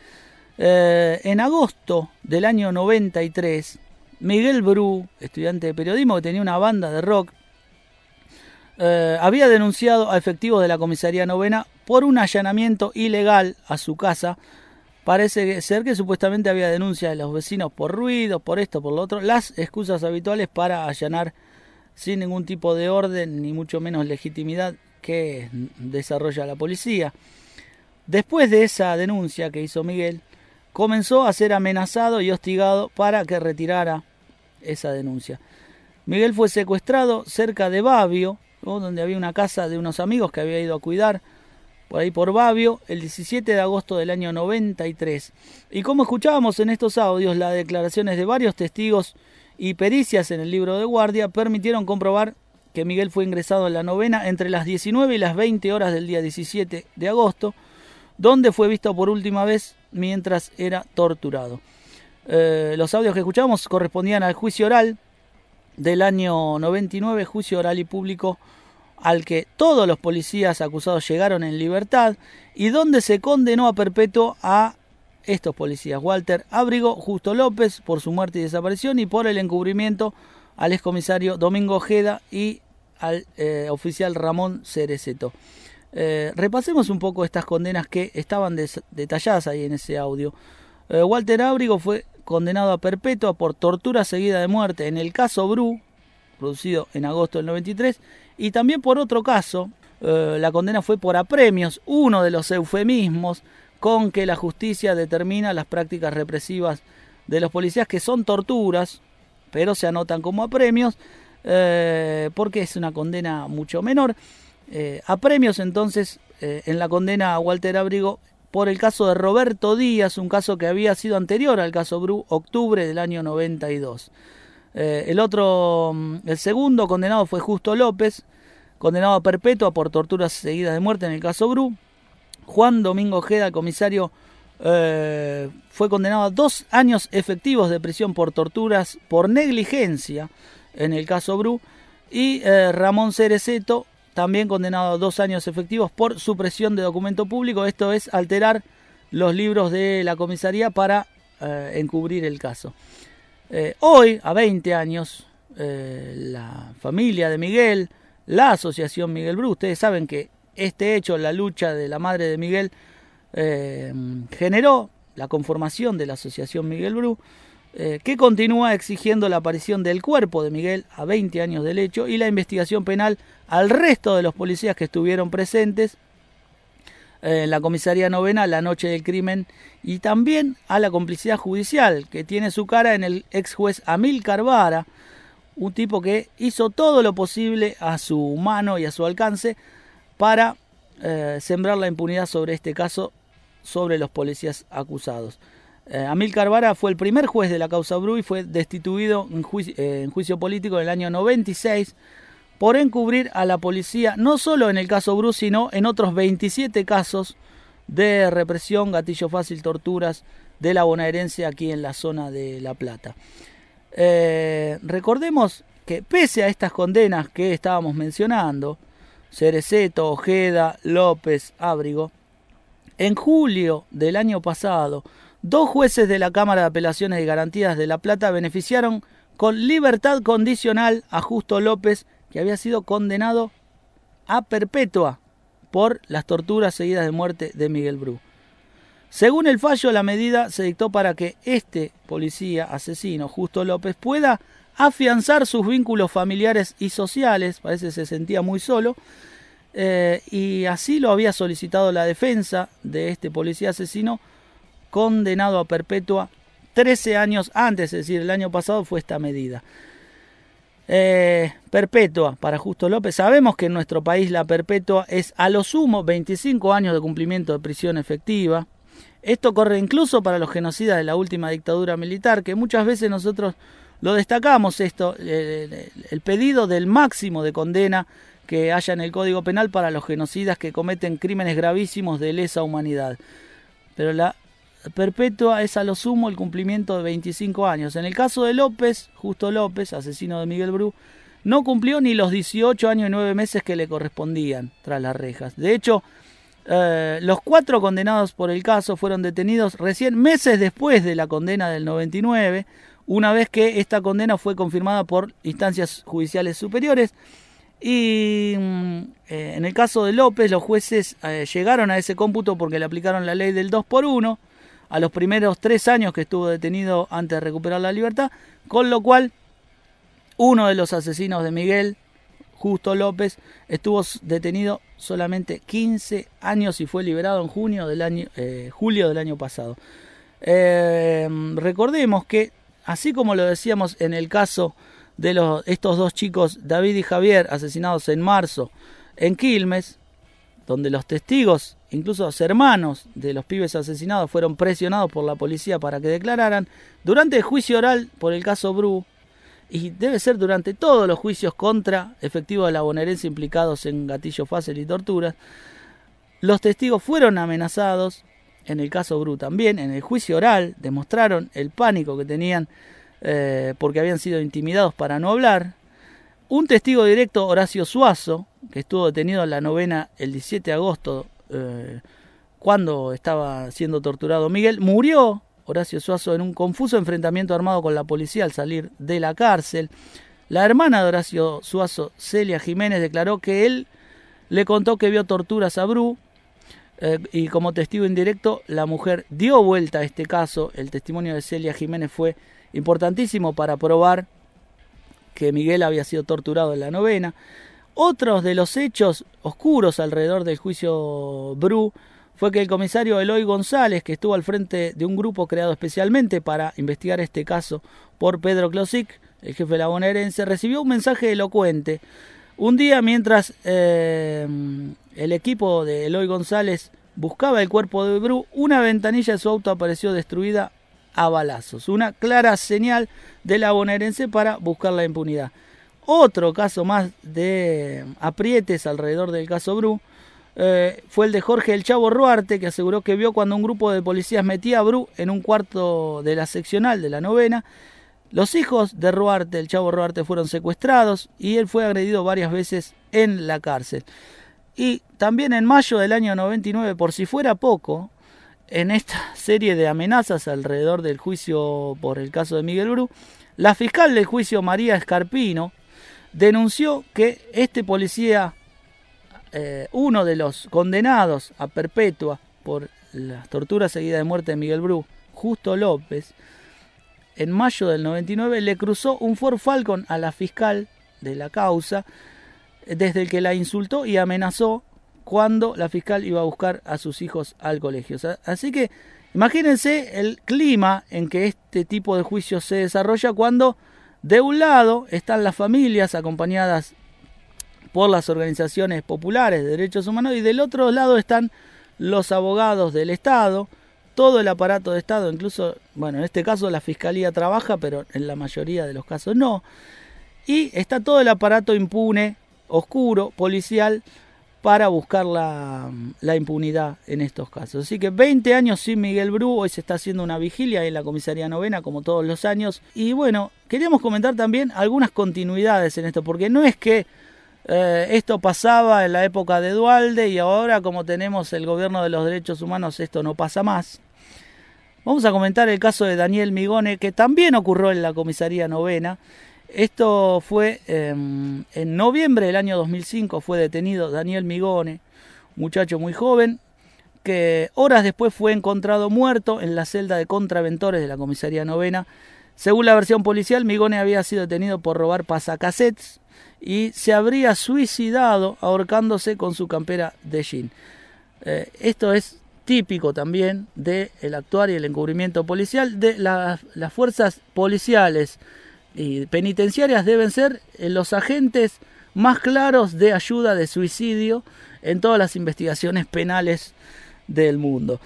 Eh, en agosto del año 93, Miguel Bru, estudiante de periodismo que tenía una banda de rock, eh, había denunciado a efectivos de la comisaría novena por un allanamiento ilegal a su casa. Parece ser que supuestamente había denuncia de los vecinos por ruido, por esto, por lo otro, las excusas habituales para allanar sin ningún tipo de orden ni mucho menos legitimidad que desarrolla la policía. Después de esa denuncia que hizo Miguel, comenzó a ser amenazado y hostigado para que retirara esa denuncia. Miguel fue secuestrado cerca de Babio, donde había una casa de unos amigos que había ido a cuidar, por ahí por Babio, el 17 de agosto del año 93. Y como escuchábamos en estos audios, las declaraciones de varios testigos y pericias en el libro de guardia permitieron comprobar que Miguel fue ingresado en la novena entre las 19 y las 20 horas del día 17 de agosto, donde fue visto por última vez mientras era torturado. Eh, los audios que escuchamos correspondían al juicio oral del año 99, juicio oral y público al que todos los policías acusados llegaron en libertad y donde se condenó a perpetuo a estos policías, Walter Abrigo, Justo López por su muerte y desaparición y por el encubrimiento al excomisario Domingo Ojeda y al eh, oficial Ramón Cereceto. Eh, repasemos un poco estas condenas que estaban detalladas ahí en ese audio. Eh, Walter Abrigo fue condenado a perpetua por tortura seguida de muerte en el caso Bru, producido en agosto del 93, y también por otro caso, eh, la condena fue por apremios, uno de los eufemismos con que la justicia determina las prácticas represivas de los policías, que son torturas, pero se anotan como apremios, eh, porque es una condena mucho menor. Eh, apremios entonces en la condena a Walter Abrigo por el caso de Roberto Díaz, un caso que había sido anterior al caso Bru, octubre del año 92. Eh, el otro, mm, el segundo condenado fue Justo López, condenado a perpetua por torturas seguidas de muerte en el caso Bru. Juan Domingo Ojeda, comisario, eh, fue condenado a dos años efectivos de prisión por torturas por negligencia en el caso Bru. Y eh, Ramón Cereceto, también condenado a dos años efectivos por supresión de documento público, esto es alterar los libros de la comisaría para encubrir el caso. Eh, hoy, a 20 años, eh, la familia de Miguel, la asociación Miguel Bru, ustedes saben que este hecho, la lucha de la madre de Miguel, eh, generó la conformación de la asociación Miguel Bru, que continúa exigiendo la aparición del cuerpo de Miguel a 20 años del hecho y la investigación penal al resto de los policías que estuvieron presentes en la comisaría novena la noche del crimen y también a la complicidad judicial que tiene su cara en el ex juez Amílcar Vara, un tipo que hizo todo lo posible a su mano y a su alcance para eh, sembrar la impunidad sobre este caso sobre los policías acusados. Eh, Amílcar Vara fue el primer juez de la causa Bru y fue destituido en juicio, eh, en juicio político en el año 96 por encubrir a la policía, no solo en el caso Bru, sino en otros 27 casos de represión, gatillo fácil, torturas de la bonaerense aquí en la zona de La Plata. Eh, recordemos que pese a estas condenas que estábamos mencionando, Cereceto, Ojeda, López, Ábrigo, en julio del año pasado, dos jueces de la Cámara de Apelaciones y Garantías de La Plata beneficiaron con libertad condicional a Justo López, que había sido condenado a perpetua por las torturas seguidas de muerte de Miguel Bru. Según el fallo, la medida se dictó para que este policía asesino, Justo López, pueda afianzar sus vínculos familiares y sociales, parece que se sentía muy solo, eh, y así lo había solicitado la defensa de este policía asesino condenado a perpetua 13 años antes, es decir, el año pasado fue esta medida. Eh, perpetua para Justo López. Sabemos que en nuestro país la perpetua es a lo sumo 25 años de cumplimiento de prisión efectiva. Esto corre incluso para los genocidas de la última dictadura militar, que muchas veces nosotros lo destacamos esto, el, el pedido del máximo de condena que haya en el Código Penal para los genocidas que cometen crímenes gravísimos de lesa humanidad. Pero la perpetua es a lo sumo el cumplimiento de 25 años. En el caso de López, Justo López, asesino de Miguel Bru, no cumplió ni los 18 años y 9 meses que le correspondían tras las rejas. De hecho, eh, los cuatro condenados por el caso fueron detenidos recién meses después de la condena del 99, una vez que esta condena fue confirmada por instancias judiciales superiores. Y mm, eh, en el caso de López, los jueces eh, llegaron a ese cómputo porque le aplicaron la ley del 2 por 1 a los primeros tres años que estuvo detenido antes de recuperar la libertad, con lo cual uno de los asesinos de Miguel, Justo López, estuvo detenido solamente 15 años y fue liberado en junio del año, eh, julio del año pasado. Eh, recordemos que, así como lo decíamos en el caso de los, estos dos chicos, David y Javier, asesinados en marzo en Quilmes, donde los testigos, incluso los hermanos de los pibes asesinados, fueron presionados por la policía para que declararan, durante el juicio oral por el caso Bru, y debe ser durante todos los juicios contra efectivos de la bonaerense implicados en gatillo fácil y torturas, los testigos fueron amenazados en el caso Bru también, en el juicio oral, demostraron el pánico que tenían eh, porque habían sido intimidados para no hablar. Un testigo directo, Horacio Suazo, que estuvo detenido en la novena el 17 de agosto, eh, cuando estaba siendo torturado Miguel, murió Horacio Suazo en un confuso enfrentamiento armado con la policía al salir de la cárcel. La hermana de Horacio Suazo, Celia Jiménez, declaró que él le contó que vio torturas a Bru eh, y como testigo indirecto la mujer dio vuelta a este caso. El testimonio de Celia Jiménez fue importantísimo para probar que Miguel había sido torturado en la novena. Otros de los hechos oscuros alrededor del juicio Bru fue que el comisario Eloy González, que estuvo al frente de un grupo creado especialmente para investigar este caso por Pedro Klosik, el jefe de la bonaerense, recibió un mensaje elocuente. Un día mientras eh, el equipo de Eloy González buscaba el cuerpo de Bru, una ventanilla de su auto apareció destruida a balazos. Una clara señal de la bonaerense para buscar la impunidad. Otro caso más de aprietes alrededor del caso Bru eh, fue el de Jorge El Chavo Ruarte, que aseguró que vio cuando un grupo de policías metía a Bru en un cuarto de la seccional de la novena. Los hijos de Ruarte, el Chavo Ruarte, fueron secuestrados y él fue agredido varias veces en la cárcel. Y también en mayo del año 99, por si fuera poco, en esta [LAUGHS] serie de amenazas alrededor del juicio por el caso de Miguel Bru, la fiscal del juicio María Escarpino denunció que este policía, eh, uno de los condenados a perpetua por las torturas seguidas de muerte de Miguel Bru, Justo López, en mayo del 99 le cruzó un Ford Falcon a la fiscal de la causa, desde el que la insultó y amenazó cuando la fiscal iba a buscar a sus hijos al colegio. Así que imagínense el clima en que este tipo de juicios se desarrolla cuando de un lado están las familias acompañadas por las organizaciones populares de derechos humanos y del otro lado están los abogados del Estado, todo el aparato de Estado, incluso, bueno, en este caso la Fiscalía trabaja, pero en la mayoría de los casos no, y está todo el aparato impune, oscuro, policial, para buscar la, impunidad en estos casos. Así que 20 años sin Miguel Bru, hoy se está haciendo una vigilia en la comisaría novena, como todos los años. Y bueno, queríamos comentar también algunas continuidades en esto, porque no es que eh, esto pasaba en la época de Dualde y ahora como tenemos el gobierno de los derechos humanos, esto no pasa más. Vamos a comentar el caso de Daniel Migone, que también ocurrió en la comisaría novena esto fue en noviembre del año 2005, fue detenido Daniel Migone, muchacho muy joven, que horas después fue encontrado muerto en la celda de contraventores de la comisaría novena. Según la versión policial, Migone había sido detenido por robar pasacassettes y se habría suicidado ahorcándose con su campera de jean. Eh, esto es típico también del el actuar y el encubrimiento policial de las fuerzas policiales y penitenciarias deben ser eh, los agentes más claros de ayuda de suicidio en todas las investigaciones penales del mundo.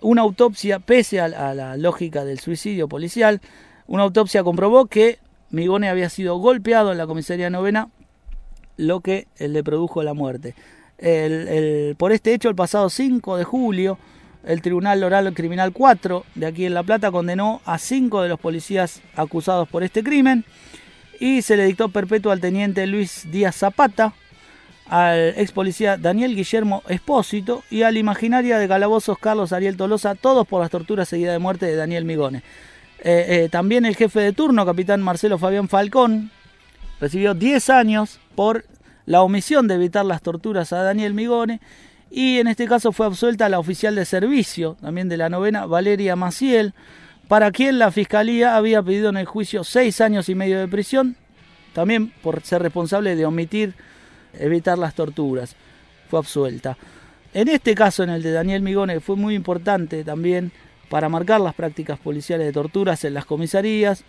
Una autopsia, pese a, la lógica del suicidio policial, una autopsia comprobó que Migone había sido golpeado en la comisaría novena, lo que le produjo la muerte. por este hecho, el pasado 5 de julio, el Tribunal Oral Criminal 4 de aquí en La Plata condenó a cinco de los policías acusados por este crimen y se le dictó perpetua al teniente Luis Díaz Zapata, al ex policía Daniel Guillermo Espósito y al imaginaria de calabozos Carlos Ariel Tolosa, todos por las torturas seguidas de muerte de Daniel Migone. Eh, eh, también el jefe de turno, capitán Marcelo Fabián Falcón, recibió 10 años por la omisión de evitar las torturas a Daniel Migone y en este caso fue absuelta la oficial de servicio, también de la novena, Valeria Maciel, para quien la fiscalía había pedido en el juicio seis años y medio de prisión, también por ser responsable de omitir evitar las torturas. Fue absuelta. En este caso, en el de Daniel Migone, fue muy importante también para marcar las prácticas policiales de torturas en las comisarías,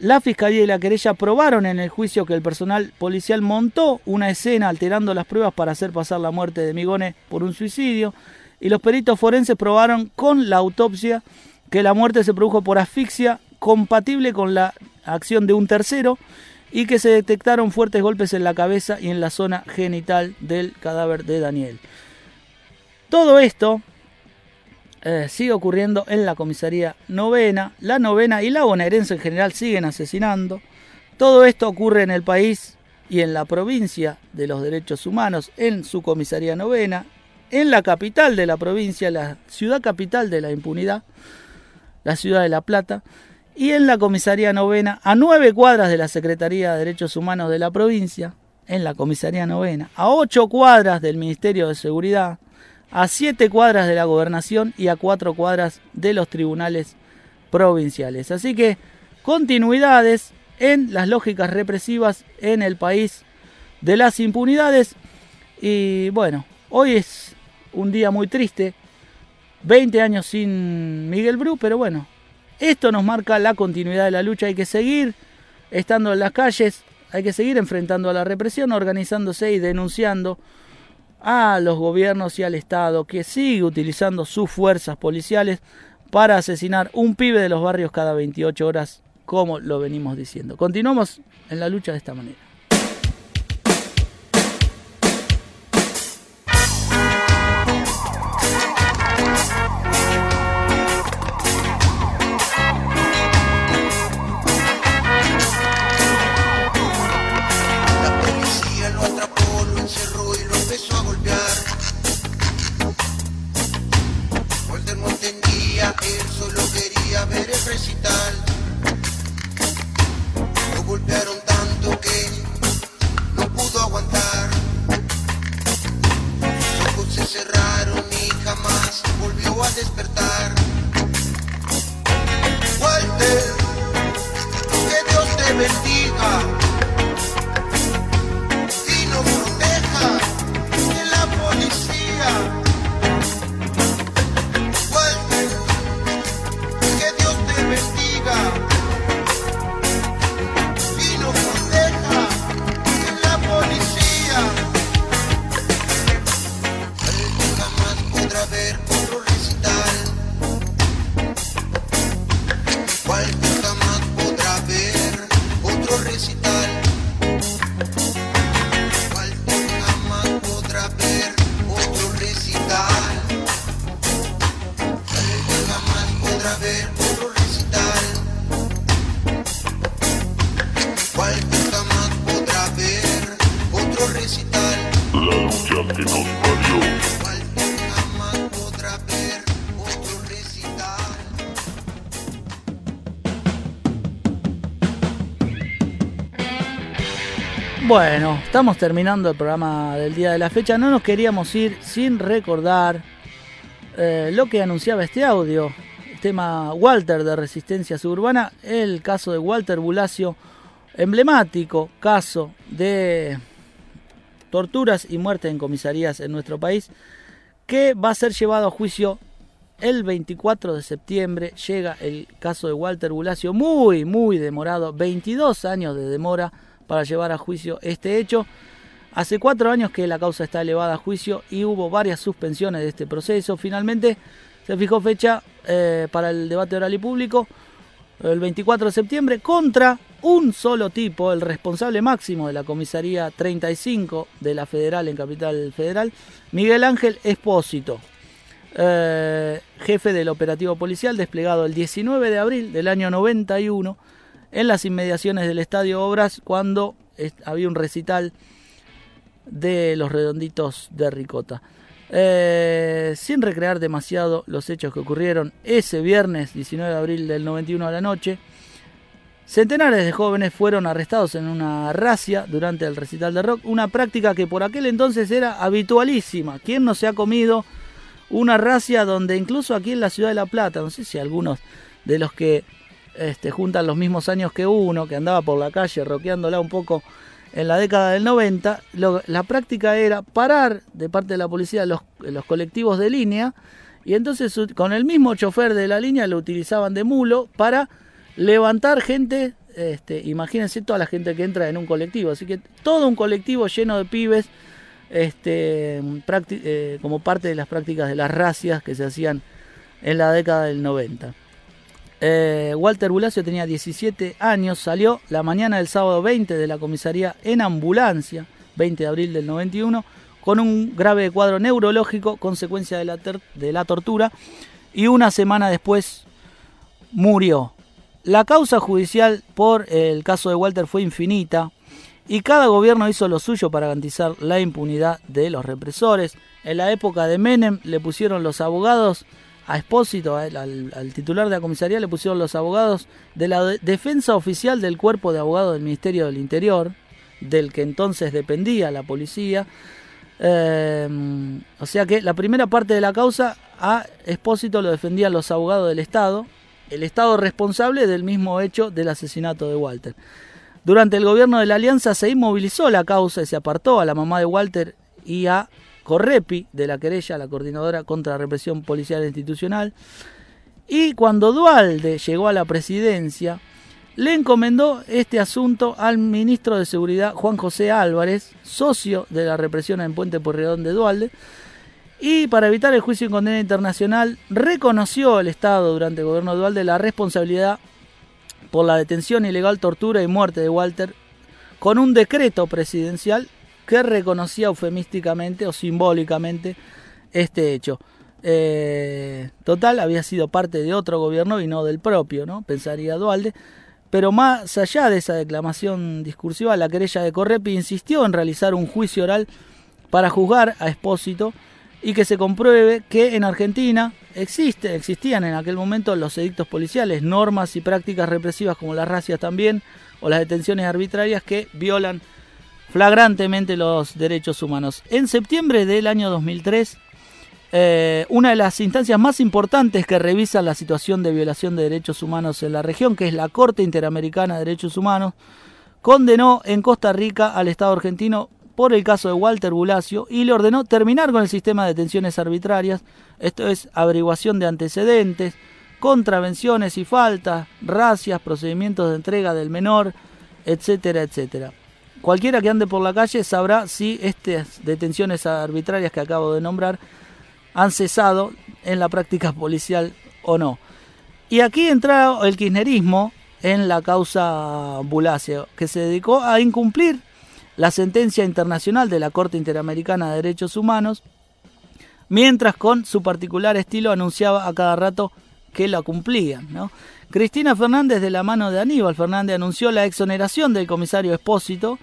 la fiscalía y la querella probaron en el juicio que el personal policial montó una escena alterando las pruebas para hacer pasar la muerte de Migone por un suicidio y los peritos forenses probaron con la autopsia que la muerte se produjo por asfixia compatible con la acción de un tercero y que se detectaron fuertes golpes en la cabeza y en la zona genital del cadáver de Daniel. Todo esto eh, sigue ocurriendo en la comisaría novena. La novena y la bonaerense en general siguen asesinando. Todo esto ocurre en el país y en la provincia de los derechos humanos, en su comisaría novena, en la capital de la provincia, la ciudad capital de la impunidad, la ciudad de La Plata, y en la comisaría novena, a nueve cuadras de la Secretaría de Derechos Humanos de la provincia, en la comisaría novena, a ocho cuadras del Ministerio de Seguridad, a siete cuadras de la gobernación y a cuatro cuadras de los tribunales provinciales. Así que continuidades en las lógicas represivas en el país de las impunidades. Y bueno, hoy es un día muy triste, 20 años sin Miguel Bru, pero bueno, esto nos marca la continuidad de la lucha, hay que seguir estando en las calles, hay que seguir enfrentando a la represión, organizándose y denunciando a los gobiernos y al Estado que sigue utilizando sus fuerzas policiales para asesinar un pibe de los barrios cada 28 horas, como lo venimos diciendo. Continuamos en la lucha de esta manera. Bueno, estamos terminando el programa del día de la fecha. No nos queríamos ir sin recordar eh, lo que anunciaba este audio. El tema Walter de Resistencia Suburbana. El caso de Walter Bulacio. Emblemático caso de torturas y muerte en comisarías en nuestro país. Que va a ser llevado a juicio el 24 de septiembre. Llega el caso de Walter Bulacio. Muy, muy demorado. 22 años de demora para llevar a juicio este hecho. Hace cuatro años que la causa está elevada a juicio y hubo varias suspensiones de este proceso. Finalmente se fijó fecha eh, para el debate oral y público el 24 de septiembre contra un solo tipo, el responsable máximo de la comisaría 35 de la Federal en Capital Federal, Miguel Ángel Espósito, eh, jefe del operativo policial desplegado el 19 de abril del año 91 en las inmediaciones del Estadio Obras cuando había un recital de los redonditos de Ricota. Eh, sin recrear demasiado los hechos que ocurrieron ese viernes 19 de abril del 91 a la noche, centenares de jóvenes fueron arrestados en una racia durante el recital de rock, una práctica que por aquel entonces era habitualísima. ¿Quién no se ha comido una racia donde incluso aquí en la ciudad de La Plata, no sé si algunos de los que este, juntan los mismos años que uno, que andaba por la calle roqueándola un poco en la década del 90, lo- la práctica era parar de parte de la policía los, colectivos de línea y entonces con el mismo chofer de la línea lo utilizaban de mulo para levantar gente, este, imagínense toda la gente que entra en un colectivo, así que todo un colectivo lleno de pibes este, eh, como parte de las prácticas de las racias que se hacían en la década del 90. Eh, Walter Bulacio tenía 17 años, salió la mañana del sábado 20 de la comisaría en ambulancia, 20 de abril del 91, con un grave cuadro neurológico, consecuencia de la, ter- de la tortura, y una semana después murió. La causa judicial por el caso de Walter fue infinita y cada gobierno hizo lo suyo para garantizar la impunidad de los represores. En la época de Menem le pusieron los abogados a Espósito, al, titular de la comisaría, le pusieron los abogados de la de- defensa oficial del cuerpo de abogados del Ministerio del Interior, del que entonces dependía la policía. Eh, o sea que la primera parte de la causa a Espósito lo defendían los abogados del Estado, el Estado responsable del mismo hecho del asesinato de Walter. Durante el gobierno de la Alianza se inmovilizó la causa y se apartó a la mamá de Walter y a Correpi de la querella, la coordinadora contra la represión policial e institucional. Y cuando Dualde llegó a la presidencia, le encomendó este asunto al ministro de Seguridad Juan José Álvarez, socio de la represión en Puente Porredón de Dualde, y para evitar el juicio en condena internacional, reconoció el Estado durante el gobierno de Dualde la responsabilidad por la detención ilegal, tortura y muerte de Walter con un decreto presidencial que reconocía eufemísticamente o simbólicamente este hecho. Eh, total, había sido parte de otro gobierno y no del propio, ¿no? Pensaría Dualde. Pero más allá de esa declamación discursiva, la querella de Correpi insistió en realizar un juicio oral para juzgar a Espósito y que se compruebe que en Argentina existían en aquel momento los edictos policiales, normas y prácticas represivas como las racias también, o las detenciones arbitrarias que violan flagrantemente los derechos humanos. En septiembre del año 2003, eh, una de las instancias más importantes que revisa la situación de violación de derechos humanos en la región, que es la Corte Interamericana de Derechos Humanos, condenó en Costa Rica al Estado argentino por el caso de Walter Bulacio y le ordenó terminar con el sistema de detenciones arbitrarias, esto es averiguación de antecedentes, contravenciones y faltas, racias, procedimientos de entrega del menor, etcétera, etcétera. Cualquiera que ande por la calle sabrá si estas detenciones arbitrarias que acabo de nombrar han cesado en la práctica policial o no. Y aquí entra el kirchnerismo en la causa Bulacio, que se dedicó a incumplir la sentencia internacional de la Corte Interamericana de Derechos Humanos, mientras con su particular estilo anunciaba a cada rato que la cumplían. ¿no? Cristina Fernández, de la mano de Aníbal Fernández, anunció la exoneración del comisario Espósito,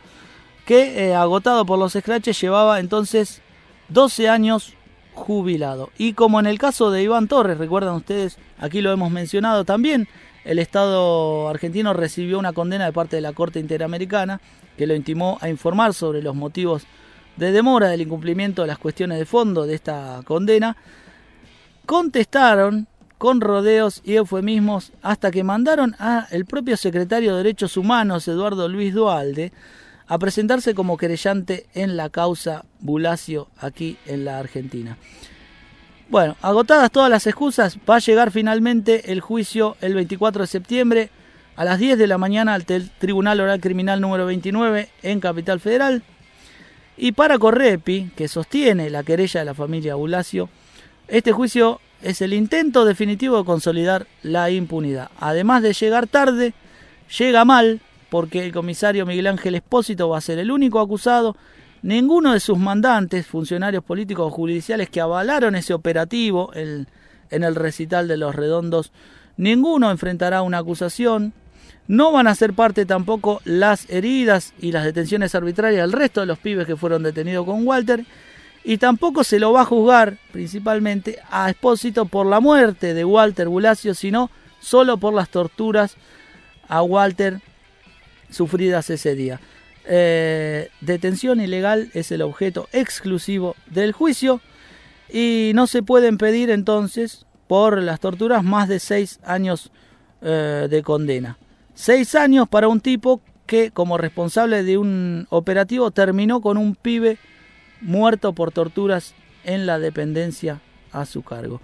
que eh, agotado por los escraches llevaba entonces 12 años jubilado. Y como en el caso de Iván Torres, recuerdan ustedes, aquí lo hemos mencionado también, el Estado argentino recibió una condena de parte de la Corte Interamericana que lo intimó a informar sobre los motivos de demora del incumplimiento de las cuestiones de fondo de esta condena. Contestaron con rodeos y eufemismos hasta que mandaron a el propio secretario de Derechos Humanos, Eduardo Luis Dualde, a presentarse como querellante en la causa Bulacio aquí en la Argentina. Bueno, agotadas todas las excusas, va a llegar finalmente el juicio el 24 de septiembre a las 10 de la mañana al Tribunal Oral Criminal número 29 en Capital Federal. Y para Correpi, que sostiene la querella de la familia Bulacio, este juicio es el intento definitivo de consolidar la impunidad. Además de llegar tarde, llega mal, porque el comisario Miguel Ángel Espósito va a ser el único acusado. Ninguno de sus mandantes, funcionarios políticos o judiciales que avalaron ese operativo en, en el recital de los redondos, ninguno enfrentará una acusación. No van a ser parte tampoco las heridas y las detenciones arbitrarias del resto de los pibes que fueron detenidos con Walter. Y tampoco se lo va a juzgar principalmente a Espósito por la muerte de Walter Bulacio, sino solo por las torturas a Walter sufridas ese día. Eh, detención ilegal es el objeto exclusivo del juicio y no se pueden pedir entonces por las torturas más de seis años eh, de condena. Seis años para un tipo que como responsable de un operativo terminó con un pibe muerto por torturas en la dependencia a su cargo.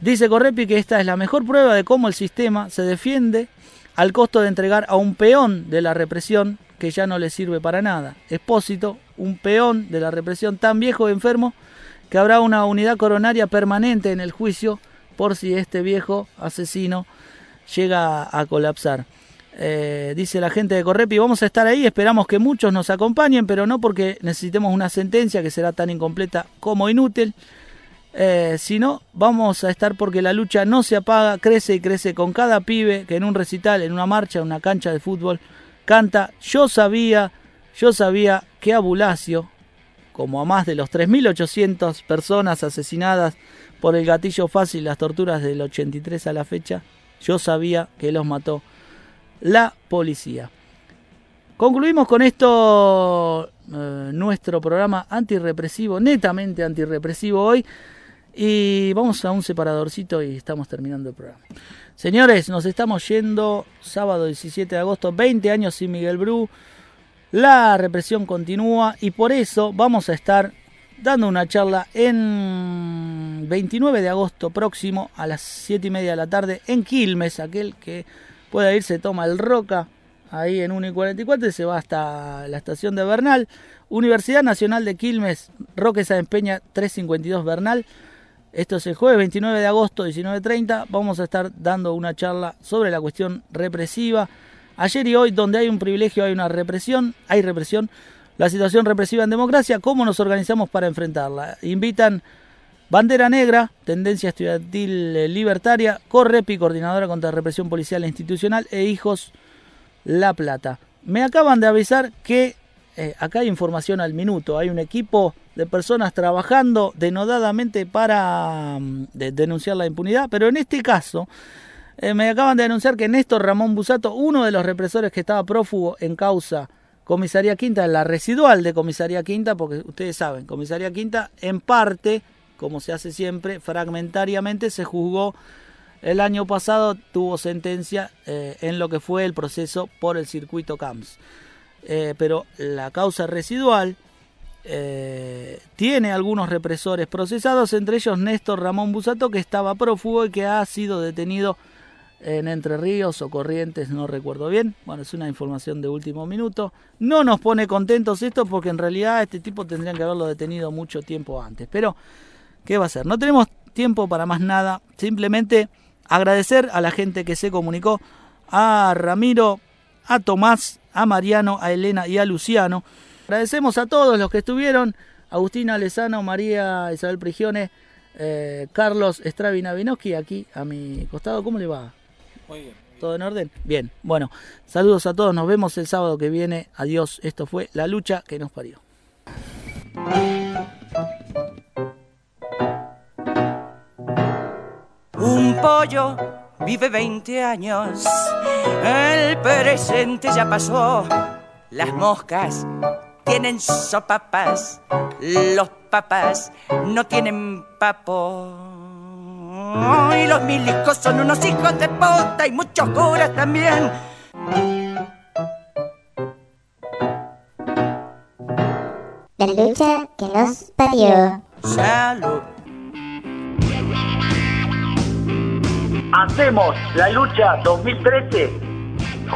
Dice Correpi que esta es la mejor prueba de cómo el sistema se defiende al costo de entregar a un peón de la represión que ya no le sirve para nada. Expósito, un peón de la represión tan viejo y enfermo que habrá una unidad coronaria permanente en el juicio por si este viejo asesino llega a colapsar. Eh, dice la gente de Correpi, vamos a estar ahí, esperamos que muchos nos acompañen, pero no porque necesitemos una sentencia que será tan incompleta como inútil. Eh, si no, vamos a estar porque la lucha no se apaga, crece y crece con cada pibe que en un recital, en una marcha, en una cancha de fútbol, canta, yo sabía, yo sabía que a Bulacio, como a más de los 3.800 personas asesinadas por el gatillo fácil, las torturas del 83 a la fecha, yo sabía que los mató la policía. Concluimos con esto eh, nuestro programa antirrepresivo, netamente antirrepresivo hoy. Y vamos a un separadorcito y estamos terminando el programa. Señores, nos estamos yendo sábado 17 de agosto, 20 años sin Miguel Bru. La represión continúa y por eso vamos a estar dando una charla en 29 de agosto próximo a las 7 y media de la tarde en Quilmes. Aquel que pueda ir se toma el Roca ahí en 1 y 44 y se va hasta la estación de Bernal. Universidad Nacional de Quilmes, Roque Sáenz Peña 352 Bernal. Esto es el jueves 29 de agosto, 19.30. Vamos a estar dando una charla sobre la cuestión represiva. Ayer y hoy, donde hay un privilegio, hay una represión. Hay represión. La situación represiva en democracia, cómo nos organizamos para enfrentarla. Invitan Bandera Negra, Tendencia Estudiantil eh, Libertaria, Correpi, Coordinadora contra Represión Policial e Institucional, e Hijos La Plata. Me acaban de avisar que eh, acá hay información al minuto. Hay un equipo de personas trabajando denodadamente para mm, de- denunciar la impunidad, pero en este caso eh, me acaban de anunciar que Néstor Ramón Busato, uno de los represores que estaba prófugo en causa Comisaría Quinta, la residual de Comisaría Quinta, porque ustedes saben, Comisaría Quinta en parte, como se hace siempre, fragmentariamente se juzgó el año pasado, tuvo sentencia eh, en lo que fue el proceso por el circuito CAMS. Eh, pero la causa residual eh, tiene algunos represores procesados, entre ellos Néstor Ramón Busato, que estaba prófugo y que ha sido detenido en Entre Ríos o Corrientes, no recuerdo bien. Bueno, es una información de último minuto. No nos pone contentos esto porque en realidad este tipo tendrían que haberlo detenido mucho tiempo antes. Pero, ¿qué va a ser? No tenemos tiempo para más nada. Simplemente agradecer a la gente que se comunicó, a Ramiro, a Tomás, a Mariano, a Elena y a Luciano. Agradecemos a todos los que estuvieron, Agustina Lezano, María Isabel Prigione, eh, Carlos Stravinavinoski, aquí a mi costado. ¿Cómo le va? Muy bien. ¿Todo en orden? Bien. Bueno, saludos a todos. Nos vemos el sábado que viene. Adiós. Esto fue La Lucha que nos parió. Un pollo vive 20 años, el presente ya pasó. Las moscas tienen sopapas, los papas no tienen papo. Y los milicos son unos hijos de puta y muchos curas también. La lucha que nos parió. Salud. Hacemos la lucha 2013.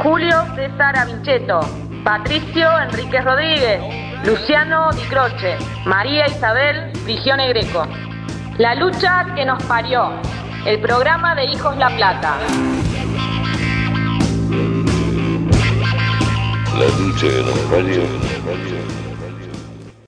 Julio César Avinchetto, Patricio Enrique Rodríguez, Luciano Di Croce, María Isabel Prigione Greco. La lucha que nos parió, el programa de Hijos La Plata. La lucha que nos parió.